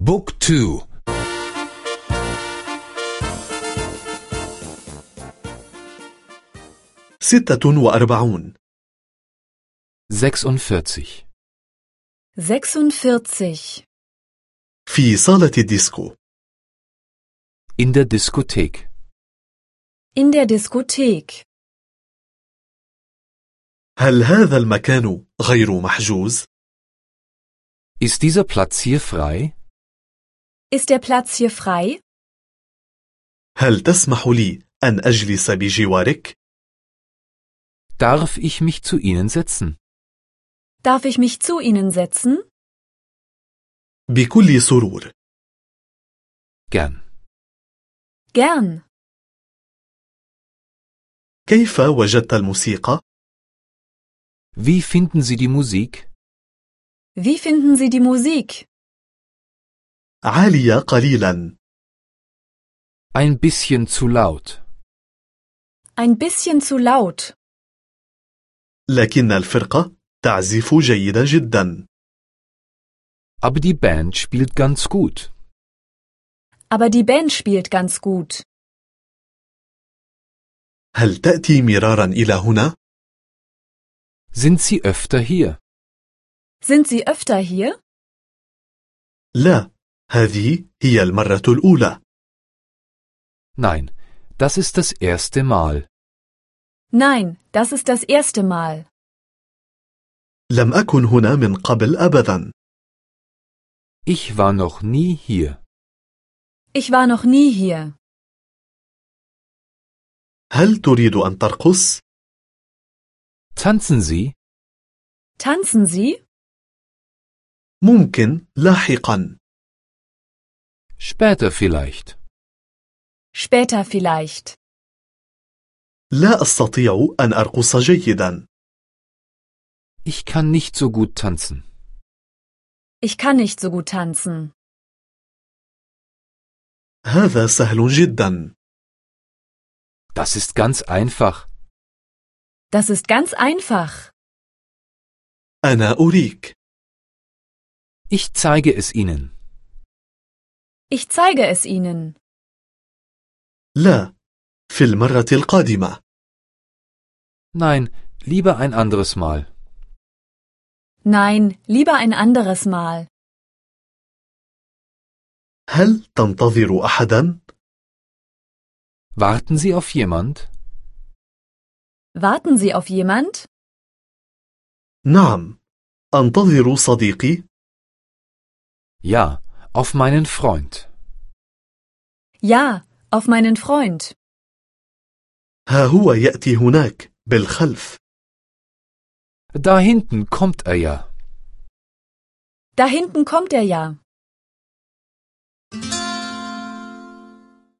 بوك تو ستة وأربعون 46 46. في صالة الديسكو In der Diskothek. In der Diskothek. هل هذا المكان غير محجوز؟ Ist dieser Platz hier frei? Ist der Platz hier frei? هل تسمح لي أن أجلس بجوارك؟ Darf ich mich zu Ihnen setzen? Darf ich mich zu Ihnen setzen? بكل سرور Gern. Gern. كيف وجدت الموسيقى؟ Wie finden Sie die Musik? Wie finden Sie die Musik? عالية قليلا Ein bisschen zu laut. Ein bisschen zu laut. لكن الفرقة تعزف جيدا جدا Aber die Band spielt ganz gut. Aber die Band spielt ganz gut. هل تأتي مرارا إلى هنا؟ Sind Sie öfter hier? Sind Sie öfter hier? لا هذه هي المرة الأولى Nein, das ist das erste Mal. Nein, das ist das erste Mal. لم أكن هنا من قبل أبدا Ich war noch nie hier. Ich war noch nie hier. هل تريد أن ترقص؟ Tanzen Sie? Tanzen Sie? ممكن لاحقا Später vielleicht. Später vielleicht. لا أستطيع أن أرقص جيدا Ich kann nicht so gut tanzen. Ich kann nicht so gut tanzen. هذا سهل جدا Das ist ganz einfach. Das ist ganz einfach. أنا أريك Ich zeige es Ihnen. Ich zeige es Ihnen. لا في المرة القادمة Nein, lieber ein anderes Mal. Nein, lieber ein anderes Mal. هل تنتظر أحدا؟ Warten Sie auf jemand? Warten Sie auf jemand? نعم أنتظر صديقي Ja, auf meinen Freund. Ja, auf meinen Freund. ها هو يأتي هناك بالخلف Da hinten kommt er ja. Da hinten kommt er ja.